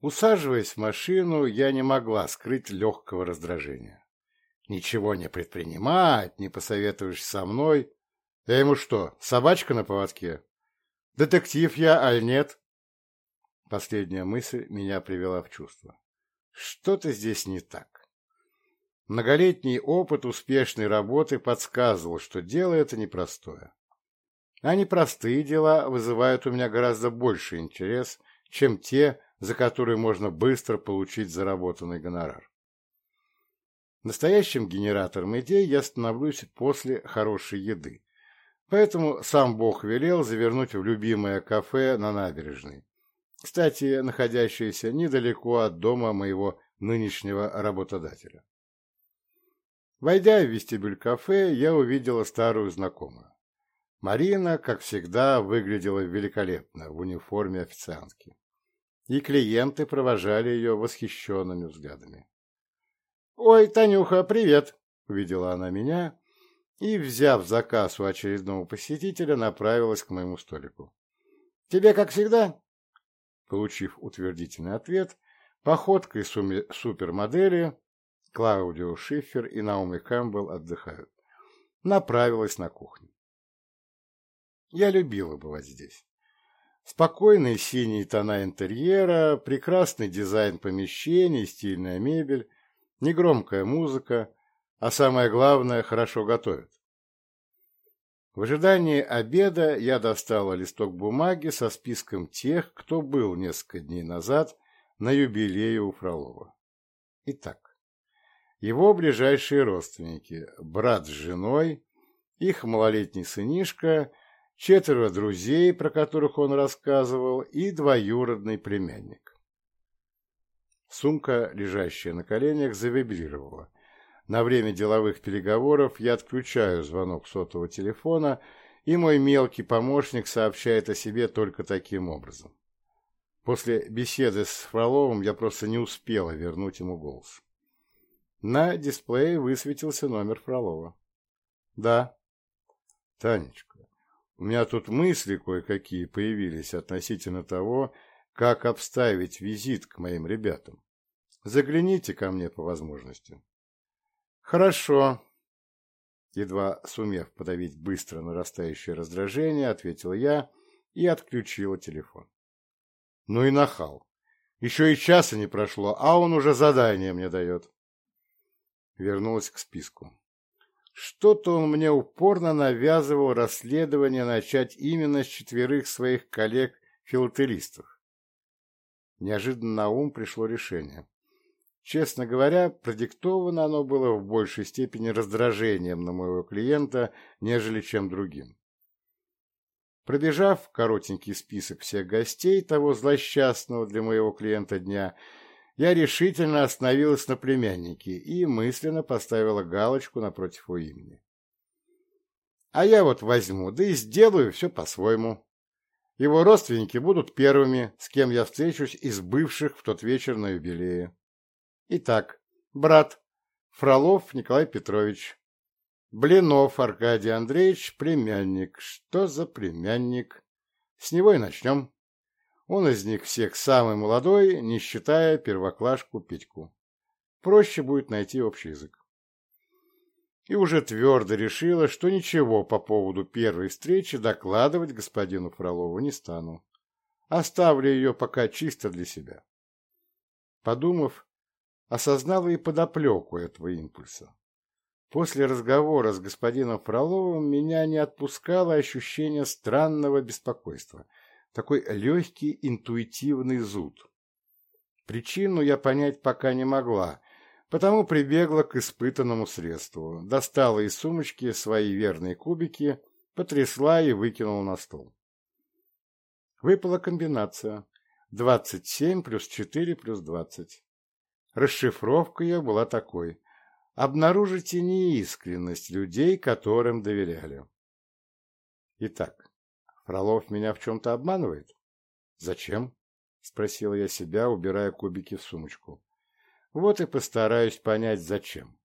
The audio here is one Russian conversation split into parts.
Усаживаясь в машину, я не могла скрыть легкого раздражения. «Ничего не предпринимать, не посоветуешь со мной. Я «А ему что, собачка на поводке? Детектив я, аль нет?» Последняя мысль меня привела в чувство. «Что-то здесь не так». Многолетний опыт успешной работы подсказывал, что дело это непростое. А непростые дела вызывают у меня гораздо больше интерес, чем те, за которые можно быстро получить заработанный гонорар. Настоящим генератором идей я становлюсь после хорошей еды. Поэтому сам Бог велел завернуть в любимое кафе на набережной. Кстати, находящееся недалеко от дома моего нынешнего работодателя. Войдя в вестибюль кафе, я увидела старую знакомую. Марина, как всегда, выглядела великолепно в униформе официантки. И клиенты провожали ее восхищенными взглядами. «Ой, Танюха, привет!» — увидела она меня и, взяв заказ у очередного посетителя, направилась к моему столику. «Тебе как всегда?» Получив утвердительный ответ, походкой супермодели Клаудио Шифер и Наоми Кэмпбелл отдыхают. Направилась на кухню. Я любила бывать здесь. Спокойные синие тона интерьера, прекрасный дизайн помещений, стильная мебель, негромкая музыка, а самое главное, хорошо готовят. В ожидании обеда я достала листок бумаги со списком тех, кто был несколько дней назад на юбилее у Фролова. Итак, его ближайшие родственники, брат с женой, их малолетний сынишка – четверо друзей, про которых он рассказывал, и двоюродный племянник. Сумка, лежащая на коленях, завибрировала. На время деловых переговоров я отключаю звонок сотового телефона, и мой мелкий помощник сообщает о себе только таким образом. После беседы с Фроловым я просто не успела вернуть ему голос. На дисплее высветился номер Фролова. «Да». «Танечка, у меня тут мысли кое-какие появились относительно того, как обставить визит к моим ребятам. Загляните ко мне по возможности. Хорошо. Едва сумев подавить быстро нарастающее раздражение, ответил я и отключил телефон. Ну и нахал. Еще и часа не прошло, а он уже задание мне дает. Вернулась к списку. Что-то он мне упорно навязывал расследование начать именно с четверых своих коллег-филателистов. Неожиданно на ум пришло решение. Честно говоря, продиктовано оно было в большей степени раздражением на моего клиента, нежели чем другим. Пробежав коротенький список всех гостей того злосчастного для моего клиента дня, я решительно остановилась на племяннике и мысленно поставила галочку напротив его имени. А я вот возьму, да и сделаю все по-своему. Его родственники будут первыми, с кем я встречусь из бывших в тот вечер на юбилее. Итак, брат Фролов Николай Петрович, Блинов Аркадий Андреевич, племянник. Что за племянник? С него и начнем. Он из них всех самый молодой, не считая первоклашку Петьку. Проще будет найти общий язык. И уже твердо решила, что ничего по поводу первой встречи докладывать господину Фролову не стану. Оставлю ее пока чисто для себя. Подумав, осознала и подоплеку этого импульса. После разговора с господином Фроловым меня не отпускало ощущение странного беспокойства – такой легкий интуитивный зуд. Причину я понять пока не могла, потому прибегла к испытанному средству, достала из сумочки свои верные кубики, потрясла и выкинула на стол. Выпала комбинация 27 плюс 4 плюс 20. Расшифровка ее была такой. Обнаружите неискренность людей, которым доверяли. Итак, Фролов меня в чем-то обманывает? Зачем? Спросила я себя, убирая кубики в сумочку. Вот и постараюсь понять, зачем.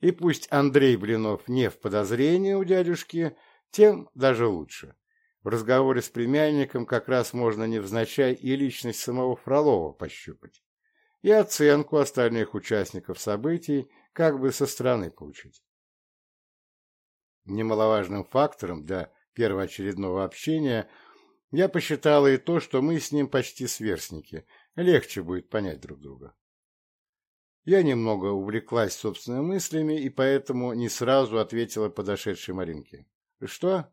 И пусть Андрей Блинов не в подозрении у дядюшки, тем даже лучше. В разговоре с племянником как раз можно невзначай и личность самого Фролова пощупать, и оценку остальных участников событий как бы со стороны получить. Немаловажным фактором для первоочередного общения я посчитала и то, что мы с ним почти сверстники, легче будет понять друг друга. Я немного увлеклась собственными мыслями и поэтому не сразу ответила подошедшей Маринке. «Что?»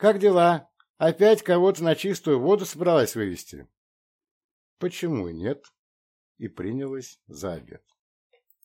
Как дела? Опять кого-то на чистую воду собралась вывести? Почему и нет? И принялась за обед.